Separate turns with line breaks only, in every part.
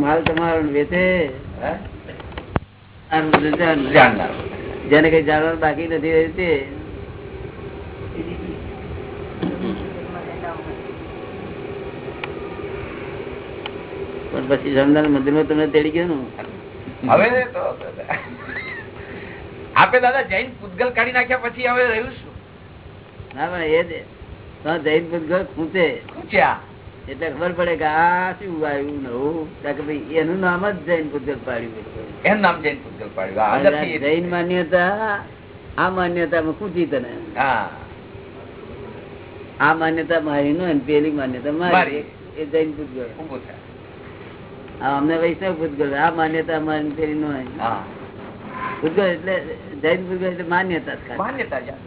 માલ તમારો વેચે. જેને કઈ જાણવાનું બાકી નથી રહ્યું તે. પણ પછી સમજાન મંદિરમાં તમને તેડી ગયો
હવે તો આપે દાદા જૈન પૂતગલ કાઢી નાખ્યા પછી હવે રહ્યું શું?
ના પણ એ જૈન પૂતગલ ખૂંચે.
ખૂચ્યા?
એટલે ખબર પડે કે આ શું આવ્યું નવું કે ભાઈ એનું નામ જ જૈન પૂજક પાડ્યું
એનું નામ જૈન પૂજક પાડ્યું
જૈન માન્યતા આ માન્યતા ખૂંચી તને આ માન્યતા મારી નો પેલી માન્યતા મારી. એ જૈન આ અમને વૈષ્ણવ ભૂતગળ આ માન્યતા મારી પેલી નો ભૂતગળ એટલે જૈન ભૂતગળ એટલે માન્યતા
માન્યતા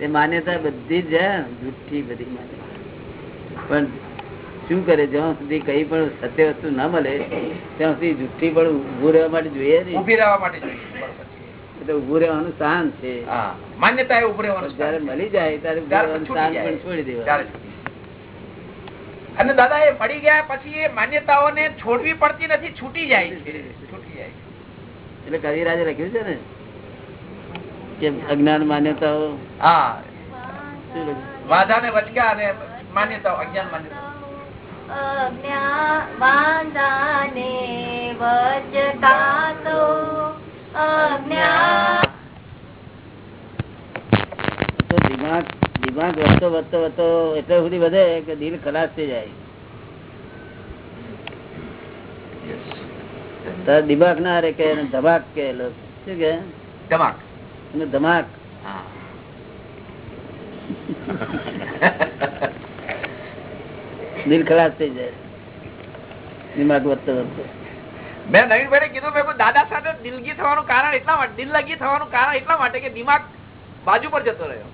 એ માન્યતા બધી જ જુઠ્ઠી બધી માન્યતા. પણ શું કરે? જ્યાં સુધી કઈ પણ સત્ય વસ્તુ ના મળે ત્યાં સુધી જુઠ્ઠી પણ ઉભું રહેવા માટે જોઈએ ને.
ઊભી રહેવા માટે.
એટલે ઉભું રહેવાનું સ્થાન છે.
માન્યતા એ ઉભું રહેવાનું
જયારે મળી જાય ત્યારે સ્થાન પણ છોડી. દેવાનું.
અને દાદા એ મળી ગયા પછી એ માન્યતાઓને છોડવી પડતી નથી છૂટી જાય છૂટી જાય.
એટલે કવિરાજે લખ્યું છે ને કે અજ્ઞાન માન્યતાઓ
હા. વાધા ને વચકા અને માન્યતાઓ અજ્ઞાન માન્યતાઓ
વાંધાને વચકાતો અજ્ઞાન
તો દિમાગ વધતો વધતો વધતો એટલે સુધી વધે કે દિલ ખલાસ થઈ જાય? તાર દિમાગ ના રે કે એને ધમાક કે લોકો. શું કે?
ધમાક.
ધમાક.
હા.
દિલ ખલાસ થઈ જાય. દિમાગ વધતો વધતો
મેં નવીનભાઈ કીધું મેં દાદા સાથે દિલગી થવાનું કારણ એટલા માટે દિલ લગી થવાનું કારણ એટલા માટે કે દિમાગ બાજુ પર જતો રહ્યો.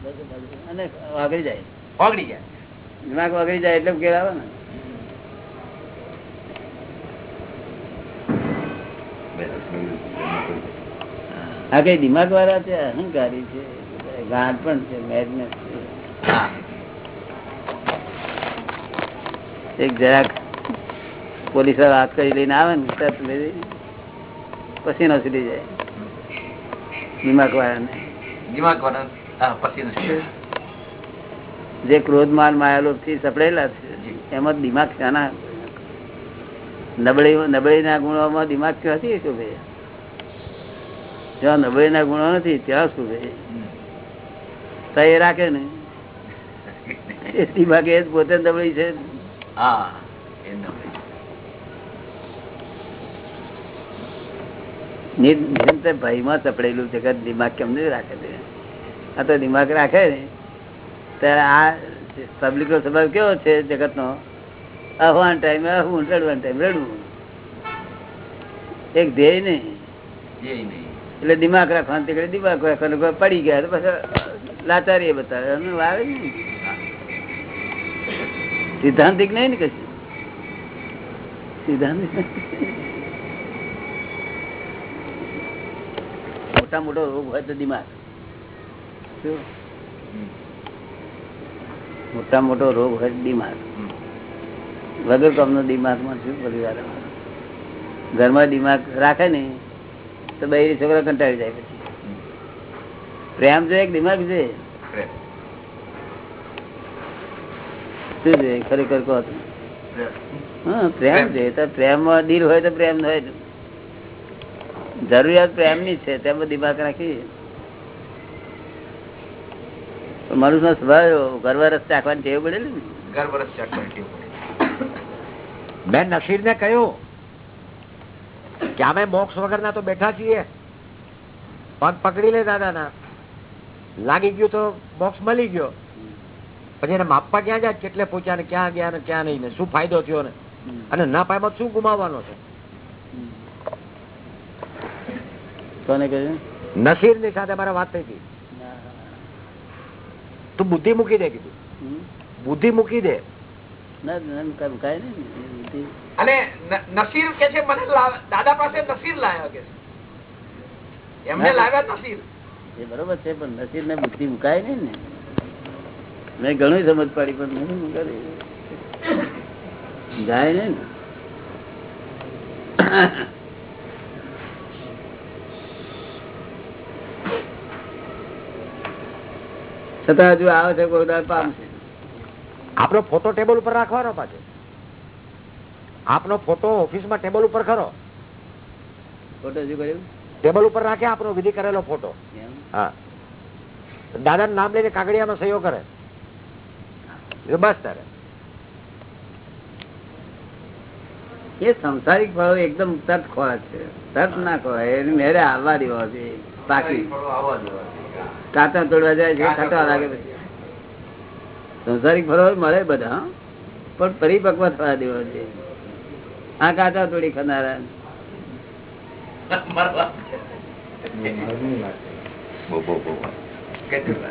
અને વાગડી જાય.
વાગડી જાય.
દિમાગ વાગડી જાય એટલે ઉકેલ આવે ને. આ કઈ દિમાગ વાળા છે? અહંકારી છે? ગાંઠ પણ છે મેડનેસ છે
હા
એક જરાક પોલીસવાળા હાથ કરી લઈને આવે ને તરત પસીનો છૂટી જાય. દિમાગ વાળાને
દિમાગ વાળા
જે ક્રોધ માન માયાલોભથી સપડેલા છે એમાં દિમાગ શાના. નબળી નબળી ના ગુણોમાં દિમાગ ક્યાંથી શું ભાઈ જ્યાં નબળી ના ગુણો નથી ત્યાં શું ભાઈ તો એ રાખે ને. એ દિમાગ એ પોતે નબળી છે.
હા
નિરંતર ભયમાં ચપડેલું કે દિમાગ કેમ નહીં રાખે છે આ તો દિમાગ રાખે ને. ત્યારે આ પબ્લિક નો સ્વભાવ કેવો છે જગત નો અહવાન ટાઈમે અહવું રડવાન ટાઈમ રડવું. એક ધ્યેય નહીં. એટલે દિમાગ રાખવાનું તે દિમાગ રાખવાનું પડી ગયા તો પછી લાચારી બતાવે. એનું આવે ને સિદ્ધાંતિક નહીં ને કશું? સિદ્ધાંતિક મોટા મોટો રોગ હોય તો દિમાગ. મોટા મોટો રોગ હોય દિમાગ. વગર કામનો દિમાગમાં શું પરિવાર ઘરમાં દિમાગ રાખે ને, તો બે છોકરા કંટાળી જાય પછી. પ્રેમ છે એક દિમાગ છે
પ્રેમ.
શું જોઈએ ખરેખર કહો. હા પ્રેમ છે. તો પ્રેમમાં દિલ હોય તો પ્રેમ હોય જરૂરિયાત પ્રેમની છે. તેમાં દિમાગ રાખી મનુષ્ય સ્વભાવ ગરવા રસ્તે ટેવ પડેલી ને.
ટેવ પડી.
મેં નસીર ને કહ્યું કે અમે મોક્ષ વગરના તો બેઠા છીએ. પગ પકડી લે દાદા ના લાગી ગયું તો મોક્ષ મળી ગયો. પછી એને માપવા ક્યાં જાય? કેટલે પહોંચ્યા ને ક્યાં ગયા ને ક્યાં નહીં ને શું ફાયદો થયો ને? અને ના પાયમાં શું ગુમાવવાનો છે? નસીરની સાથે મારે વાત થઈ હતી. તું બુદ્ધિ મૂકી દે કીધું. બુદ્ધિ મૂકી દે.
અને નસીર કે છે મને દાદા પાસે નસીર લાવ્યા કે એમને લાવ્યા નસીર.
એ બરોબર છે પણ નસીર ને બુદ્ધિ મુકાય નઈ ને. મેં ઘણું સમજ પડી પણ જાય ને. છતાં હજુ આવે છે કોઈ પામશે
આપનો ફોટો ટેબલ ઉપર રાખવાનો પાછો. આપનો ફોટો ઓફિસમાં ટેબલ ઉપર ખરો.
ફોટો શું કર્યું?
ટેબલ ઉપર રાખે આપનો વિધિ કરેલો ફોટો. હા. દાદા નામ લઈને કાગડિયામાં સહયોગ કરે. બસ તારે.
એ સંસારિક ફળો એકદમ તટ ખોરાક છે. તટ ના ખોરાય એની મેરે આવવા દેવા છે. પાકી. કાંટા તોડવા જાય છે ખાટા લાગે પછી. સંસારિક ફળો મળે બધા હં. પણ પરિપક્વ થવા દેવો છે. આ કાંટા તોડી ખાનારા.
મરવા. બહુ, બહુ, બહુ. કેટલી વાર?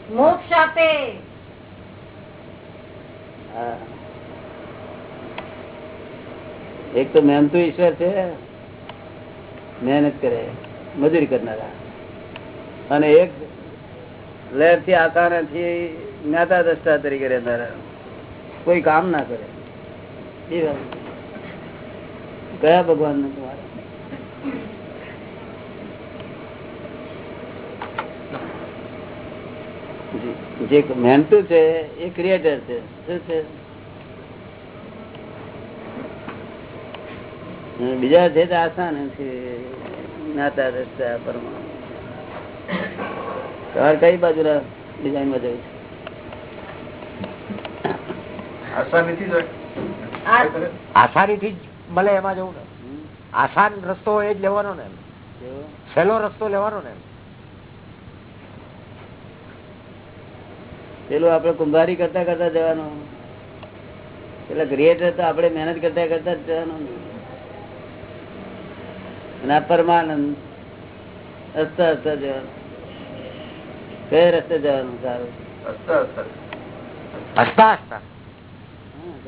મોક્ષ આપે
એક તો મહેનતુ ઈશ્વર છે. મહેનત કરે, મજૂરી કરનારા. અને એક લહેરથી આકારથી જ્ઞાતા દ્રષ્ટા તરીકે રહેનારા. કોઈ કામ ના કરે. એ કયા ભગવાન ને તમારે? જે મહેનતુ છે એ ક્રિએટર છે. શું છે? બીજા છે તે આસાન છે જ્ઞાતા દ્રષ્ટા પરમાણુ. તમારે કઈ બાજુ ડિઝાઇનમાં જવું છે
આસાનીથી જ
જ મળે એમાં જવું ને? આસાન રસ્તો એ જ લેવાનો ને? સહેલો રસ્તો લેવાનો ને
પેલું આપડે કુંભારી કરતા કરતા જવાનું. એટલે ક્રિએટર તો આપણે મહેનત કરતા કરતા જ જવાનું. અને આ પરમાનંદ હસતા હસતા જવાનું. કઈ રસ્તે જવાનું સારું?
હસતા હસતા.
હસતા હસતા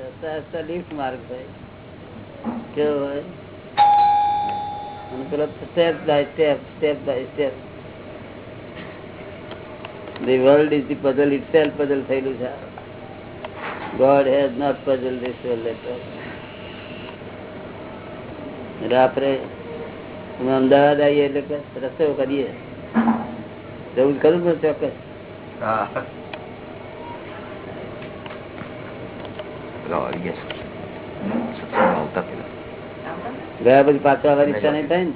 હસતા હસતા લિફ્ટ માર્ગ થાય કેવો હોય? અને પેલો step by step step by step The world is the puzzle itself puzzle થયેલું છે God has not puzzled this world at all. એટલે આપણે અમે અમદાવાદ આવીએ એટલે કે રસ્તો કરીએ જવું જ ખરું ને ચોક્કસ
હા. પેલા આવી ગયા છે. સત્સંગમાં આવતા પેલા.
ગયા પછી પાછો આવવાની ઈચ્છા નહીં થાય ને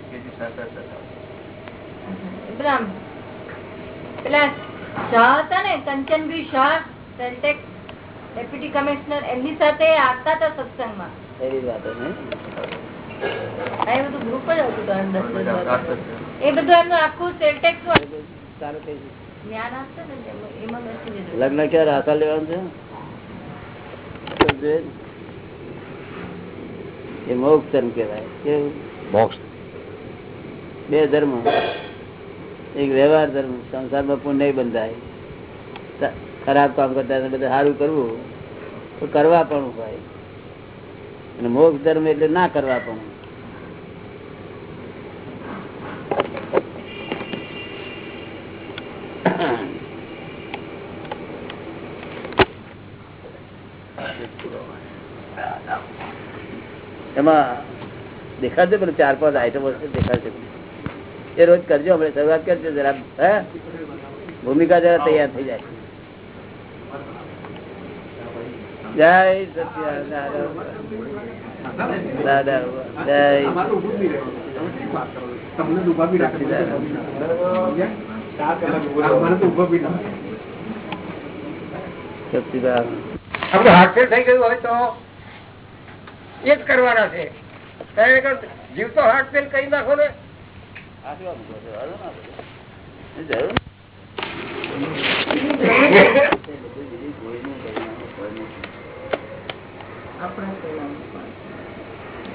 શાહ હતા ને Kanchanbhai Shah sales tax deputy commissioner એમની સાથે આવતા હતા સત્સંગમાં.
લગ્ન ક્યારે આશા લેવાનું છે. એ મોક્ષ ધર્મ કહેવાય. કેવું?
મોક્ષ.
બે ધર્મ. એક વ્યવહાર ધર્મ, સંસારમાં પુણ્ય બંધાય. ખરાબ કામ કરતા બધા સારું કરવું. તો કરવા પણ હોય અને મોક્ષ ધર્મ એટલે ના કરવા પણ. એમાં દેખાશે પણ ચાર પાંચ આઈટમો છે દેખાડશે એ રોજ કરજો આપણે શરૂઆત કરજો જરા હે? ભૂમિકા જરા તૈયાર થઈ જાય. જય સત્યાનારાયણ. દાદા જય.
આપણે હાર્ટફેલ થઈ ગયું હવે તો એ જ કરવાના છે. જીવતો હાર્ટફેલ કરી નાખો ને.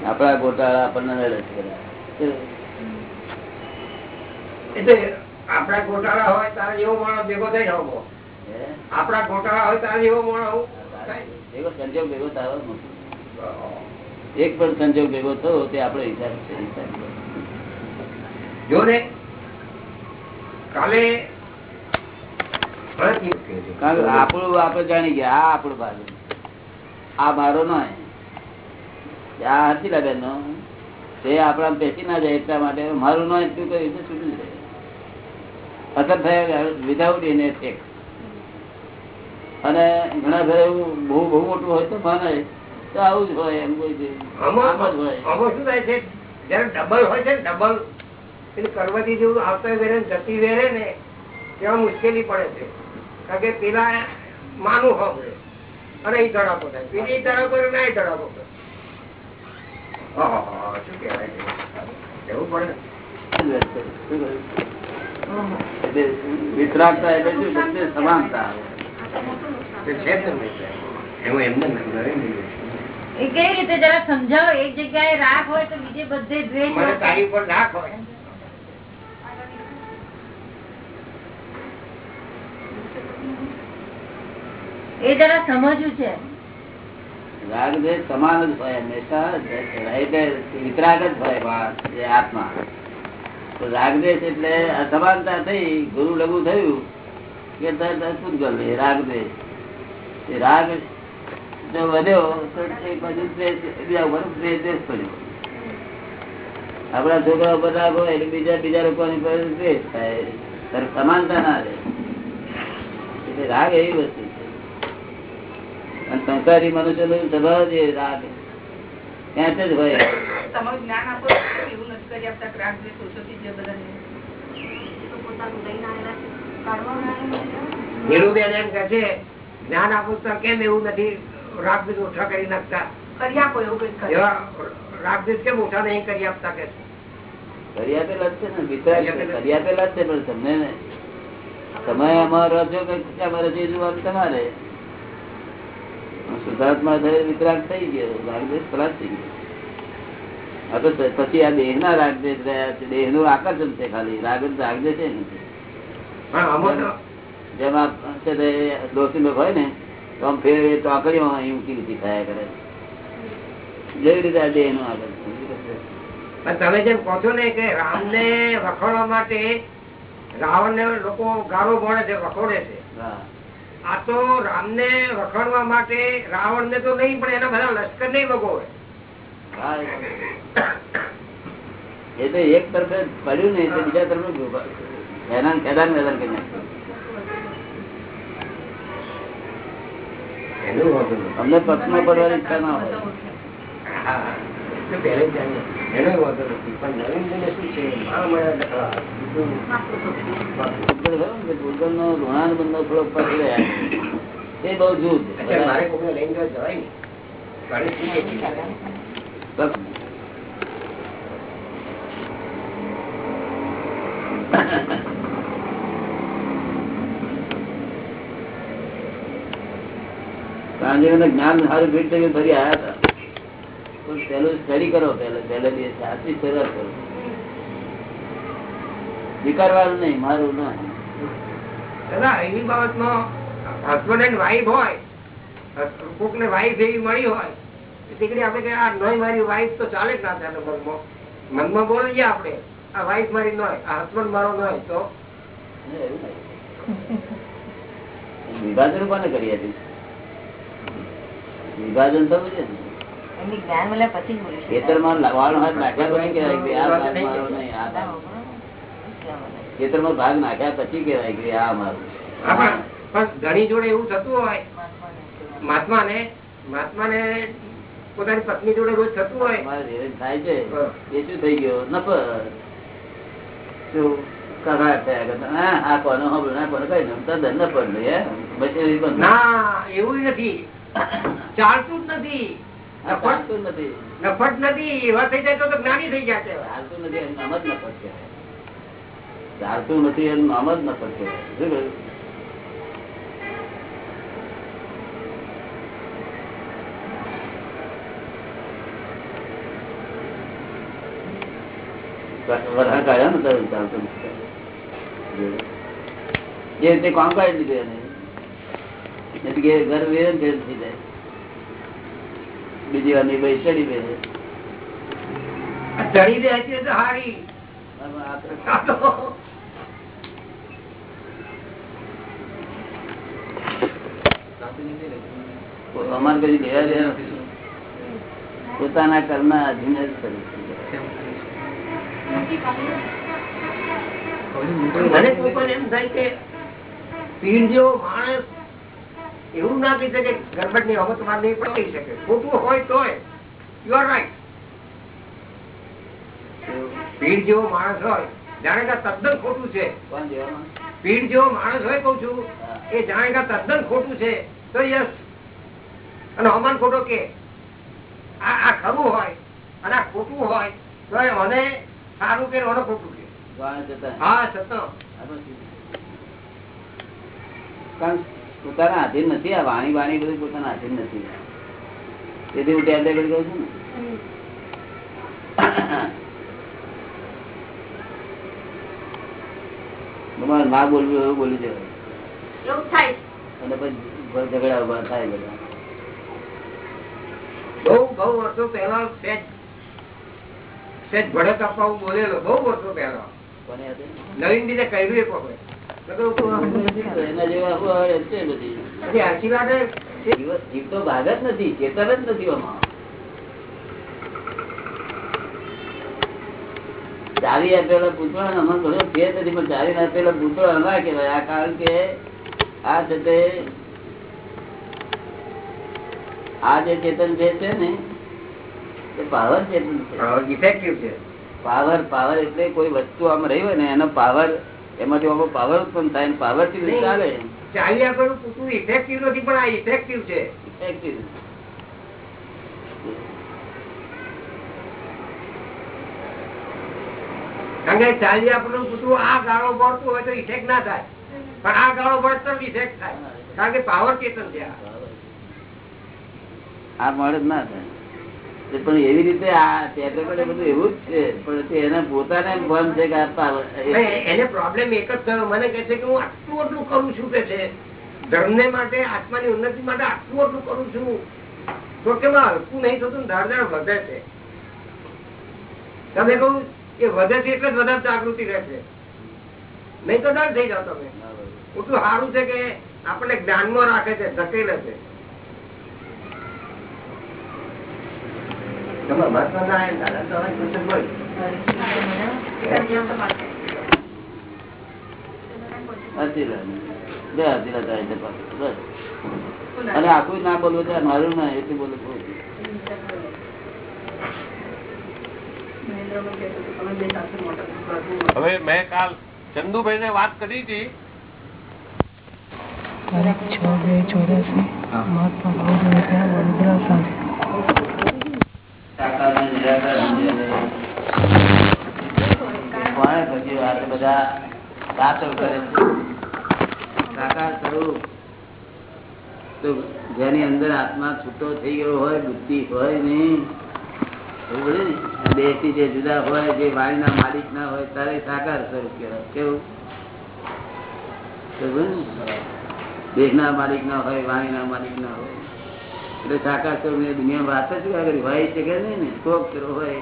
આપણા ગોટાળા આપણને.
એટલે આપણા ગોટાળા હોય તારે એવો માણસ ભેગો થઈ જવો
હે?
આપણા ગોટાળા હોય તારે એવો માણસ
ભેગો સંજોગ ભેગો થયો નથી એક પણ સંજોગ ભેગો થયો તે આપડે હિસાબ છે હિસાબ.
જો ને કાલે
આપણું આપડે જાણી ગયા આ આપણું બાજુ. આ મારો નો આ બેન નો. તે આપણા બેસી ના જાય એટલા માટે મારું નો એટલું તો છૂટું જાય અસર થયા વિધાઉટ એને ટેક અને ઘણા ઘરે એવું બહુ બહુ મોટું હોય તો માને. તો આવું જ હોય એમ કોઈ
આમાં શું થાય છે? જયારે ડબલ હોય છે ડબલ પેલી કરવતી જેવું આવતા વેરે જતી વેરે ને ત્યાં મુશ્કેલી પડે છે. કારણ કે પેલા માનું હોય અને એ ધડાકો થાય. પેલી ધડાકો ના ધડાકો શું એવું પડે.
વિતરાગતા એટલે શું? સમાનતા.
એ કેવી રીતે? જરા સમજાવો. એક જગ્યાએ રાગ હોય તો બીજે બધે દ્વેષ
તારી ઉપર રાખ હોય.
એ જરા સમજવું છે.
રાગ દ્વેષ સમાન જ હોય હંમેશા. વિતરાગ જ હોય આત્મા. રાગ એટલે અસમાનતા થઈ, ગુરુ લઘુ થયું, કે તરત રાગ જો વધ્યો, તો એક બાજુ બીજા ઉપર દ્વેષ પડ્યો. આપણા છોકરા ઉપર હોય, એટલે બીજા બીજા લોકોની પર દ્વેષ થાય. સમાનતા ના રહે. એટલે રાગ એવી વસ્તુ સંસારી મનુષ્ય નો સ્વભાવ જ એ રાગ. ત્યાં જ હોય.
કરી
નીરુબેન એમ કે છે જ્ઞાન આપું તો કેમ એવું નથી? રાગદ્વેષ ઓછા કરી નાખતા.
કરી આપો એવું કઈ
એવા કેમ ઓછા નહીં કરી આપતા કે
કરી આપેલા છે ને વિતરાગ કરી આપેલા જ છે. પણ તમને ને તમે અમારો છો કઈ અમારે જે જોવાનું તમારે. શુદ્ધાત્મા વિતરાગ થઈ ગયો રાગદેશ ખલાસ થઈ ગયો. આ તો પછી આ દેહ ના રાગદેશ રહ્યા છે દેહનું આકર્ષણ છે ખાલી રાગ રાગદેશ એ નથી. જેમ આ દોષી હોય ને તો આમ ફેર તો આકડીઓ ઊંચી ઊંચી થયા કરે જેવી રીતે આ દેહનું આકર્ષણ
તમે જેમ કહો છો ને કે રામ ને વખોડવા માટે રાવણ ને લોકો ગાળો ભણે છે વખોડે છે.
હા.
આ તો રામ ને વખાણવા માટે રાવણ ને તો નહીં પણ એના બધા લશ્કર નહીં. ભગોવે
એ તો એક તરફે પડ્યું ને એટલે બીજા તરફે હેરાન હેરાન વેદાન કરી નાખ્યું
નહીં.
અમને પ્રશ્ન પડવાની ઈચ્છા ના હોય.
એનો વાંધો નથી. પણ નરેન્દ્ર શું છે?
ને રહ્યા એ બહુ જૂથ જ્ઞાન સારું ભેટ થયું ફરી આવ્યા હતા. પણ પેલું સ્ટડી કરો પેલા પહેલા દિવસ આટલી શરૂઆત કરો. સ્વીકારવાનું નહીં મારું ના
દાદા એવી બાબતમાં હસબન્ડ એન્ડ વાઈફ હોય કોક ને વાઈફ એવી મળી હોય તો દીકરી આપડે કે આ નોય મારી વાઈફ તો ચાલે જ ના ચાલે મનમાં મનમાં બોલીએ આપણે આ વાઈફ મારી નોય આ હસબન્ડ મારો નોય. તો
વિભાજન કોને કરી હતી વિભાજન થયું છે
એમની જ્ઞાન મળ્યા પછી.
ખેતરમાં વાળનો હાથ નાખ્યા નહીં કે આ મારો નહીં આ ભાગ. ખેતરમાં ભાગ નાખ્યા પછી કેવાય કે આ મારું
પણ ઘણી જોડે એવું થતું હોય મહાત્મા ને મહાત્મા ને પોતાની પત્ની જોડે રોજ થતું હોય.
થાય છે. એ શું થઈ ગયો? નફર આ કોનો કઈ ધન? બસ એવી બંધ.
ના એવું નથી. ચાલતું જ નથી.
ચાલતું નથી.
નફટ નથી. એવા થઈ જાય તો જ્ઞાની થઈ જાય
ચાલતું નથી એનું નામ જ કહેવાય. ચારસો નથી એનું નામ જ નફર કહેવાય. એટલે કે ઘર વેર ભેર થઈ જાય. બીજી વાર ભાઈ ચડી દે
ચડી દે છે હારી.
અમારે કદી લેવા દેવા નથી પોતાના કર્મ અધીન જ કરવું
મને કોઈ પણ એમ થાય કે પીર જેવો માણસ એવું ના કહી શકે ગરબડની વખતમાં નહીં પડી શકે. ખોટું હોય તોય. યુ આર રાઈટ પીર જેવો માણસ હોય જાણે કે તદ્દન ખોટું છે.
દેવામાં
જેવો માણસ હોય કઉ છું એ જાણે કે તદ્દન ખોટું છે. તો યસ અને અમન ખોટો કે આ આ ખરું હોય અને આ ખોટું હોય તો મને સારું કે મને ખોટું કે? હા છતાં.
કારણ પોતાના આધીન નથી આ વાણી વાણી બધું પોતાના આધીન નથી. તેથી હું ટેબ્લેટ કહું છું ને. તમારે ના બોલવું એવું બોલી દેવાય.
એવું
પછી ઝઘડા ઊભા થાય બધા.
બહુ બહુ વર્ષો પહેલા સેજ સેજ ભડક આપવા બોલેલો બહુ વર્ષો પહેલા.
કોને હાથે?
નવીન દીને કહ્યું એક વખત.
એના જેવા હું હવે છે બધી.
પછી આશીર્વાદ
જીવ જીવ તો ભાગ જ નથી ચેતન જ નથી આમાં. ચાવી આપેલા પૂતળા અમારે બધો ફેર નથી પણ ચાવી આપેલા પૂતળા ના કહેવાય. આ કારણ કે આ છે તે આ જે ચેતન જે છે ને એ પાવર ચેતન છે.
ઇફેક્ટિવ છે.
પાવર પાવર એટલે કોઈ વસ્તુ આમ રહી હોય ને એનો પાવર એમાંથી આમાં પાવર ઉત્પન્ન થાય ને પાવરથી નહીં આવે
ચાલ્યા કરું પૂછું ઇફેક્ટિવ નથી પણ આ ઇફેક્ટિવ છે.
ઇફેક્ટિવ
કારણ કે ચાલ્યા આપેલું પૂછવું આ ગાળો પડતું હોય તો ઇફેક્ટ ના થાય. પણ આ ગાળો વળતર ઇફેક્ટ થાય. કારણ કે પાવર ચેતન છે આ.
મળે જ ના થાય. પણ એવી રીતે આ બધું એવું જ છે. પણ એને પોતાને એમ છે કે આ
એને પ્રોબ્લેમ એક જ થયો. મને કહે છે કે હું આટલું આટલું કરું છું કે છે. ધર્મને માટે આત્માની ઉન્નતિ માટે આટલું આટલું કરું છું. તો કેમાં હલકું નહીં થતું ધાર ધાર વધે છે. તમે કહું કે વધે છે એટલે જ વધારે જાગૃતિ રહેશે નહીં તો ડર થઈ જાવ તમે. એટલું સારું છે કે આપણને જ્ઞાનમાં રાખે છે ધકેલે છે.
અને આખું ના બોલવું છે મારું ના એટલું બોલું.
હવે મેં કાલ ચંદુભાઈ ને વાત કરી હતી.
તારીખ છ બે ચોરાસી મહાત્મા ત્યાં વડોદરા
જેની અંદર આત્મા છૂટો થઈ ગયો હોય બુદ્ધિ હોય નહીં એવું દેહથી જે જુદા હોય જે વાણીના માલિક ના હોય તારે સાકાર સ્વરૂપ કહેવાય કેવું? દેહના માલિક ના હોય વાણીના માલિક ના હોય. એટલે સાકાર સ્વરૂપ દુનિયા વાત જ હોય છે કે નહીં ને? કોક હોય.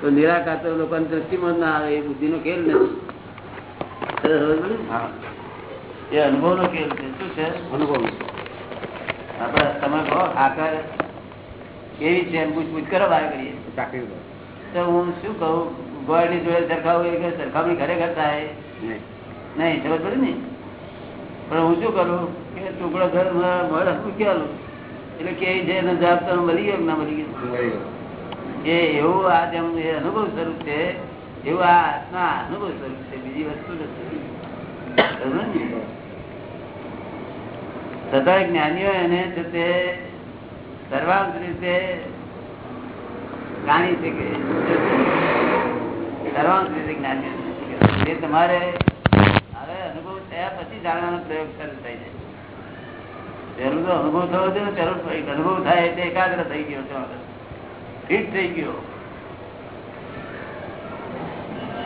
તો નિરાકાર તો લોકોની દ્રષ્ટિમાં ના આવે એ બુદ્ધિ નો ખેલ નથી? એ અનુભવ નો ખેલ છે. શું છે? અનુભવ. આપડે તમે કહો આકાર કેવી છે પૂછપૂછ કરો બહાર કરીએ. તો હું શું કહું? ગોળની જોડે સરખાવું એ સરખામણી ખરેખર થાય? નહીં. ખબર પડે ને? પણ હું શું કરું? કે ટુકડો ઘર મળ હતું ક્યાં એટલે કેવી છે એનો જવાબ તો મળી ગયો ના મળી ગયો? એ એવું આ જેમ એ અનુભવ સ્વરૂપ છે એવું આ આત્મા અનુભવ સ્વરૂપ છે બીજી વસ્તુ નથી. સદાય છતાં જ્ઞાનીઓ એને છે તે સર્વાંગ રીતે જાણી શકે સર્વાંગ રીતે જ્ઞાનીઓ એ તમારે હવે અનુભવ થયા પછી જાણવાનો પ્રયોગ શરૂ થાય છે પહેલું તો અનુભવ થયો હતો ને અનુભવ થાય એટલે એકાગ્ર થઈ ગયો છે ફિટ થઈ ગયો.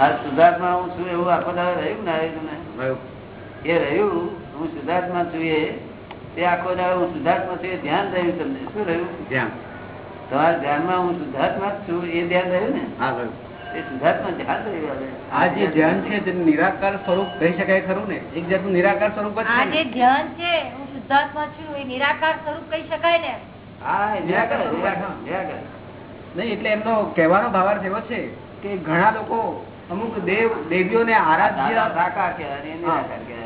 આ સુધાર્થમાં હું છું એવું આખો દાડો રહ્યું ને એ રહ્યું હું સુધાર્થમાં છું એ તે આખો દાડો હું શુદ્ધાત્મા છું એ ધ્યાન રહ્યું તમને. શું રહ્યું?
ધ્યાન.
તમારા ધ્યાનમાં હું શુદ્ધાત્મા જ છું એ ધ્યાન રહ્યું ને?
હા
એ શુદ્ધાત્મા ધ્યાન રહ્યું
આ જે ધ્યાન છે તે નિરાકાર સ્વરૂપ કહી શકાય ખરું ને? એક જાતનું નિરાકાર સ્વરૂપ
આ જે ધ્યાન છે હું શુદ્ધાત્મા છું એ નિરાકાર સ્વરૂપ કહી શકાય ને?
હા નિરાકાર
નિરાકાર.
નિરાકાર, નિરાકાર.
નહીં એટલે એમનો કહેવાનો ભાવાર્થ એવો છે કે ઘણા લોકો અમુક દેવ દેવીઓને આરાધ્ય
સાકાર કે કહેવાય નિરાકાર કહેવાય.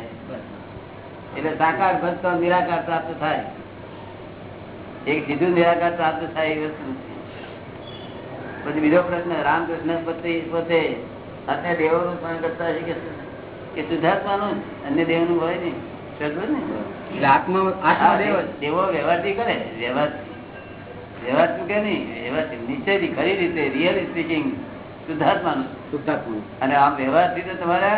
એટલે સાકાર ભક્ત નિરાકાર પ્રાપ્ત થાય. એક સીધું નિરાકાર પ્રાપ્ત થાય એ વસ્તુ પછી બીજો પ્રશ્ન રામકૃષ્ણ પોતે પોતે અન્ય દેવોનું સ્મરણ કરતા છે. કે કે શુદ્ધાત્માનું અન્ય હોય નહીં. સમજો ને
આત્મા આત્મા દેવ જ.
દેવો વ્યવહારથી કરે વ્યવહાર વ્યવહાર ચૂકે નહીં વ્યવહાર નિશ્ચયથી ખરી રીતે રિયલ સ્પીકિંગ શુદ્ધાત્માનું
શુદ્ધાત્મા
અને આમ વ્યવહારથી તો તમારે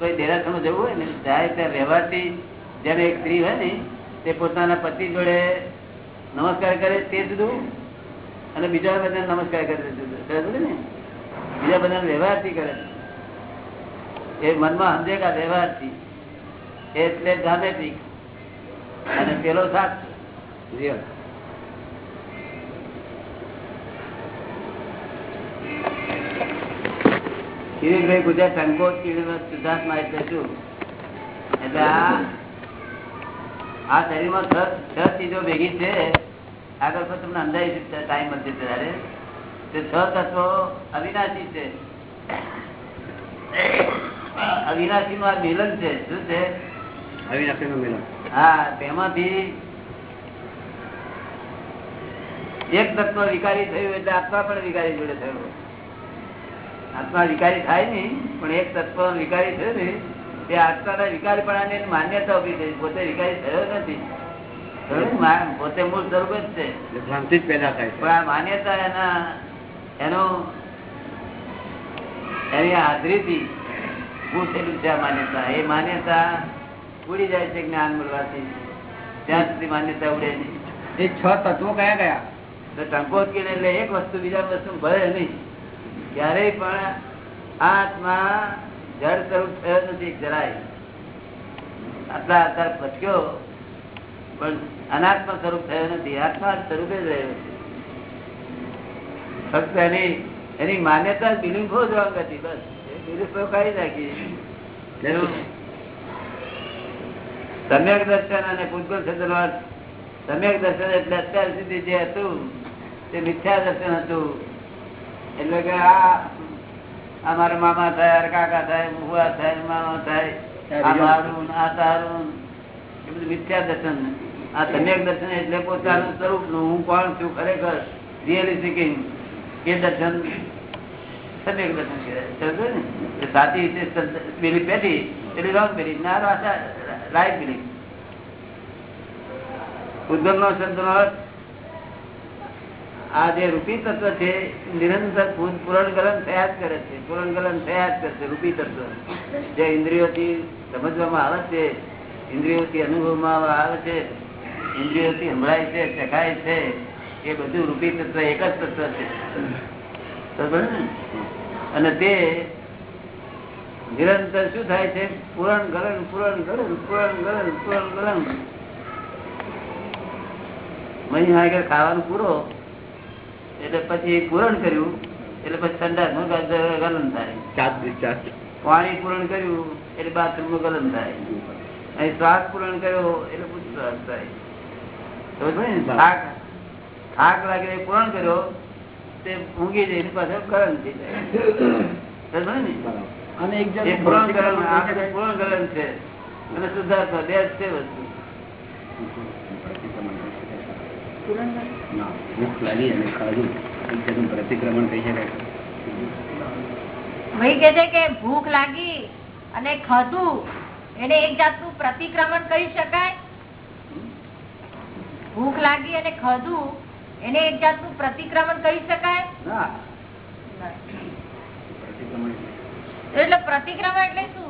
કોઈ દેરાસરમાં જવું હોય ને, જાય ત્યાં વ્યવહારથી જેને એક સ્ત્રી હોય ને, તે પોતાના પતિ જોડે નમસ્કાર કરે તે જુદું અને બીજા બધાને નમસ્કાર કરે જુદું ને? બીજા બધાને વ્યવહારથી કરે. એ મનમાં સમજે કે વ્યવહારથી. એટલે ડ્રામેટિક અને પેલો સાથ
રિયલ.
કિરીટભાઈ ગુજરાત સંકોચ શુદ્ધાત્મા એટલે શું? એટલે આ આ શરીરમાં છ ચીજો ભેગી છે. આગળ પર તમને અંદાજી ટાઈમ મળશે ત્યારે. તે છ તત્વો અવિનાશી છે. અવિનાશી નું આ મિલન છે. શું છે?
અવિનાશીનું મિલન.
હા તેમાંથી એક તત્વ વિકારી થયું એટલે આત્મા પણ વિકારી જોડે થયો. આત્મા વિકારી થાય નહીં પણ એક તત્વ વિકારી થયો ને તે આત્માના વિકારીપણાની માન્યતા ઊભી થઈ પોતે વિકારી થયો નથી. ને? પોતે મૂળ સ્વરૂપ જ છે.
ભ્રાંતિ જ પેદા થાય
પણ આ માન્યતા એના એનો એની હાજરીથી પૂછેલું છે આ માન્યતા. એ માન્યતા ઉડી જાય છે જ્ઞાન મળવાથી. ત્યાં સુધી માન્યતા ઉડે નહીં.
એ છ તત્વો કયા કયા?
તો ટંકોત કે એટલે એક વસ્તુ બીજા વસ્તુ ભરે નહીં. ક્યારેય પણ આત્મા જળ સ્વરૂપ થયો નથી, જરાય. આટલા અત્યારે ભટક્યો પણ અનાત્મા સ્વરૂપ થયો નથી. આત્મા સ્વરૂપે જ રહ્યો ફક્ત એની એની માન્યતા બિલીફો જ હતી, બસ. એ બિલીફો કાઢી નાખી. સમ્યક દર્શન અને પૂતગલ શબ્દનો સમ્યક દર્શન એટલે અત્યાર સુધી જે હતું, તે મિથ્યા દર્શન હતું. એટલે કે આ અમારા મામા થાય કાકા થાય બુવા થાય મામા થાય મારું આ તારું એ બધું મિથ્યા દર્શન આ સમ્યક દર્શન એટલે પોતાનું સ્વરૂપનું હું કોણ છું? ખરેખર રિયલી સ્પીકિંગ એ દર્શન સમ્યક દર્શન કહેવાય. ને? સાચી રીતે બિલીફ બેઠી. એટલે રોંગ બિલીફ ના રાઈટ બિલીફ ઉદ્ગમ નો શબ્દ આ જે રૂપી તત્વ છે, નિરંતર પૂરણ ગલન થયા જ કરે છે. પુરણ ગલન થયા જ કરશે રૂપી તત્વ. જે ઇન્દ્રિયોથી સમજવામાં આવે છે, ઇન્દ્રિયોથી અનુભવમાં આવે છે, ઇન્દ્રિયોથી સંભળાય છે, ચખાય છે, એ બધું રૂપી તત્વ, એક જ તત્વ છે? અને તે નિરંતર શું થાય છે? પુરણ ગલન પૂરણ ગલન પુરણ ગલન પુરણ ગલન મહી ખાવાનું પૂરો. એટલે પછી પૂરણ કર્યું એટલે પછી ઠંડા નું ગલન થાય. પાણી પૂરણ કર્યું એટલે બાથરૂમનું ગલન થાય. અહીં શ્વાસ પૂરણ કર્યો એટલે પૂછ શ્વાસ થાય? થાક થાક લાગે પૂરણ કર્યો તે ઊંઘી જઈને પાછળ ગલન થઈ જાય. ને?
અને એક
જણ પૂરણ ગલન પૂરણ ગલન છે. અને શુદ્ધાત્મા બે છે વસ્તુ.
ભૂખ લાગી અને ખાધું. એક પ્રતિક્રમણ કહી શકાય.
ભાઈ કે છે કે ભૂખ લાગી અને ખાધું એને એક જાતનું પ્રતિક્રમણ કહી શકાય? ભૂખ લાગી અને ખાધું એને એક જાતનું પ્રતિક્રમણ કહી શકાય? એટલે પ્રતિક્રમણ એટલે શું?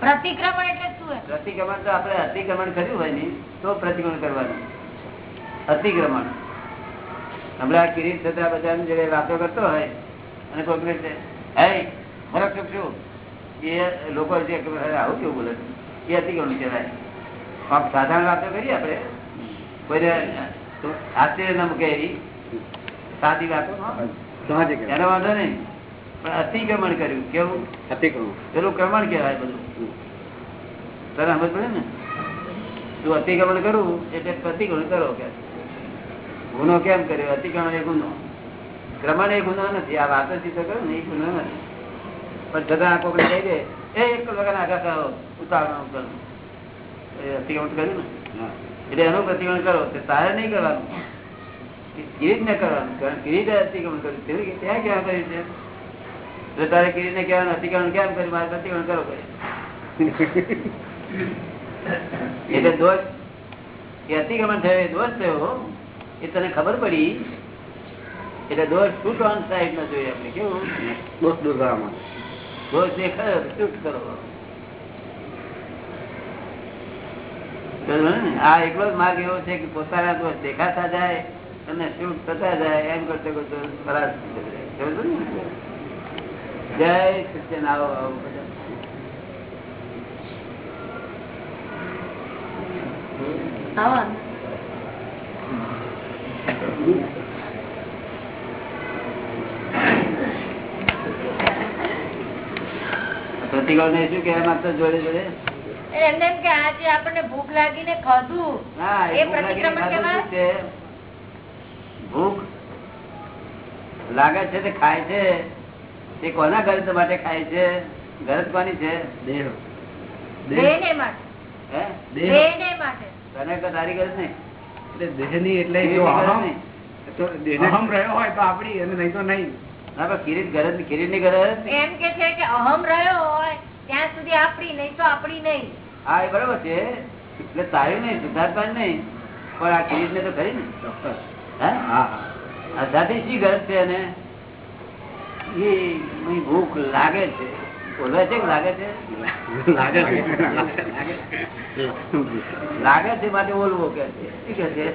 પ્રતિક્રમણ એટલે શું
પ્રતિક્રમણ તો આપણે અતિક્રમણ કર્યું હોય ને તો પ્રતિક્રમણ કરવાનું. અતિક્રમણ. હમણાં કિરીટ થતા બધા જોડે વાતો કરતો હોય અને કોઈ કહે છે હે ફરક શું શું એ લોકો જે આવું કેવું બોલે છે? એ અતિક્રમણ કહેવાય. આમ સાધારણ વાતો કરીએ આપણે. કોઈને આશ્ચર્ય ન મૂકે એવી સાદી વાતો. એનો વાંધો નહીં. પણ અતિક્રમણ કર્યું. કેવું?
અતિક્રમણ
પેલું ક્રમણ કહેવાય બધું. તને સમજ પડે ને? તું અતિક્રમણ કરવું એટલે પ્રતિક્રમણ કરો કે. ગુનો કેમ કર્યો? અતિક્રમણ એ ગુનો. ક્રમણ એ ગુનો નથી. આ વાતો તો કરો ને એ ગુનો નથી. પણ છતાં આ કોકને કહી દે એ એક વગર આગળ કરો ઉતાવળ એ અતિક્રમણ કર્યું ને? એટલે એનું પ્રતિક્રમણ કરો. તે તારે નહીં કરવાનું. કિરીટ ને કરવાનું. કારણ કિરીટે અતિક્રમણ કર્યું. તેવી ત્યાં ક્યાં કર્યું છે? જો તારે કિરીટ ને કહેવાનું? અતિક્રમણ કેમ કર્યું? મારે પ્રતિક્રમણ કરો કરે એટલે દોષ એ અતિક્રમણ થયો એ દોષ થયો એ તને ખબર પડી એટલે દોષ છૂટ ઓન સાઈડ ન જોઈએ આપણે કેવું
દોષ દૂર કરવામાં
દોષ જે ખરો છૂટ કરો આ એકલો જ માર્ગ એવો છે કે પોતાના દોષ દેખાતા જાય અને શૂટ થતા જાય એમ કરતો કરતો ખરાબ થઈ જાય. જય સત્યન આવો. પ્રતિકોળ ને શું કેવા માંગતો જોડે જોડે?
એમને એમ કે આજે આપણને ભૂખ લાગીને ખાધું. એ પ્રતિક્રમણ
છે? ભૂખ લાગે છે તે ખાય છે. તે કોના ગરજ માટે ખાય છે? ગરજ કોની છે?
દેહ.
દેહને માટે.
હે?
દેહ.
દેહને માટે.
તને કે તારી ગરજ નહીં.
એટલે દેહની એટલે
કિરીટની
જો
ગરજ
અહમ
નહીં.
તો અહમ. રહ્યો હોય તો આપડી અને નહીં તો નહીં.
પણ કિરીટ ગરજ કિરીટની ગરજ
એમ કે છે કે અહમ રહ્યો હોય ત્યાં સુધી આપણી નહીં તો આપણી નહીં.
હા એ બરોબર છે. એટલે તારી નહીં સિદ્ધાર્થ નહીં. પણ આ કિરીટ ને તો ખરી ને?
ચોક્કસ.
હે?
હા
આ શી ગરજ છે એને? એ ભૂખ લાગે છે. બોલે છે લાગે છે?
લાગે છે.
લાગે છે માટે ઓલવો કે છે.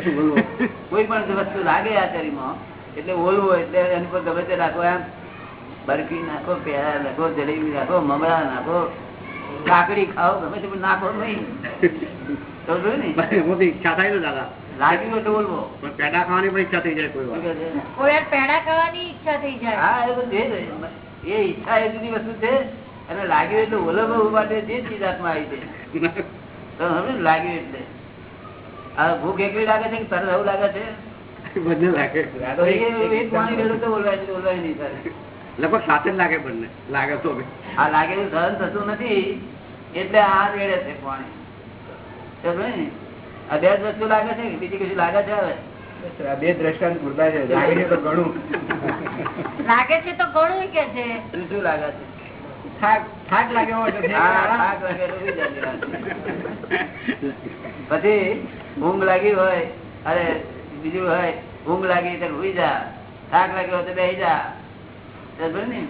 કોઈ પણ વસ્તુ લાગે આ શરીરમાં એટલે ઓલવો એટલે એની પર ગમે તે નાખો એમ. બરફી નાખો પેડા નાખો જલેબી નાખો મમરા નાખો કાકડી ખાઓ ગમે તે નાખો નહીં. સમજો ને?
હું ઈચ્છા થાય દાદા.
લાગ્યું એટલે બોલવો.
પણ પેડા ખાવાની પણ ઈચ્છા થઈ જાય કોઈ વાર.
કોઈ પેડા ખાવાની ઈચ્છા થઈ જાય.
હા એ તો એ ઈચ્છા એ જુદી વસ્તુ છે અને લાગ્યું એટલે ઓલવવા માટે જે ચીજ હાથમાં આવી છે. તો હવે લાગ્યું એટલે. આ ભૂખ એકલી લાગે છે કે તરત એવું લાગે છે?
બંને લાગે.
તો એ- એ પાણી રેડો તો ઓલવાય ઓલવાય નહીં તારે.
લગભગ સાથે જ લાગે બંને લાગે તો
આ લાગે સહન થતું નથી એટલે આ રેડે છે પાણી. સમજો ને? આ બે વસ્તુ લાગે છે કે બીજી કશું લાગે છે
બે દ્રષ્ટાંત પૂરતા છે. લાગે છે તો ઘણું.
લાગે છે તો ઘણું કે છે.
શું લાગે છે?
થાક થાક લાગ્યો હોય તો ઠીક.
હા, થાક લાગે એટલે સુઈ જતી રાત. પછી ઊંઘ લાગી હોય અરે બીજું હોય ઊંઘ લાગી તો સુઈ જા. થાક લાગ્યો હોય તો બેસી જા. ને?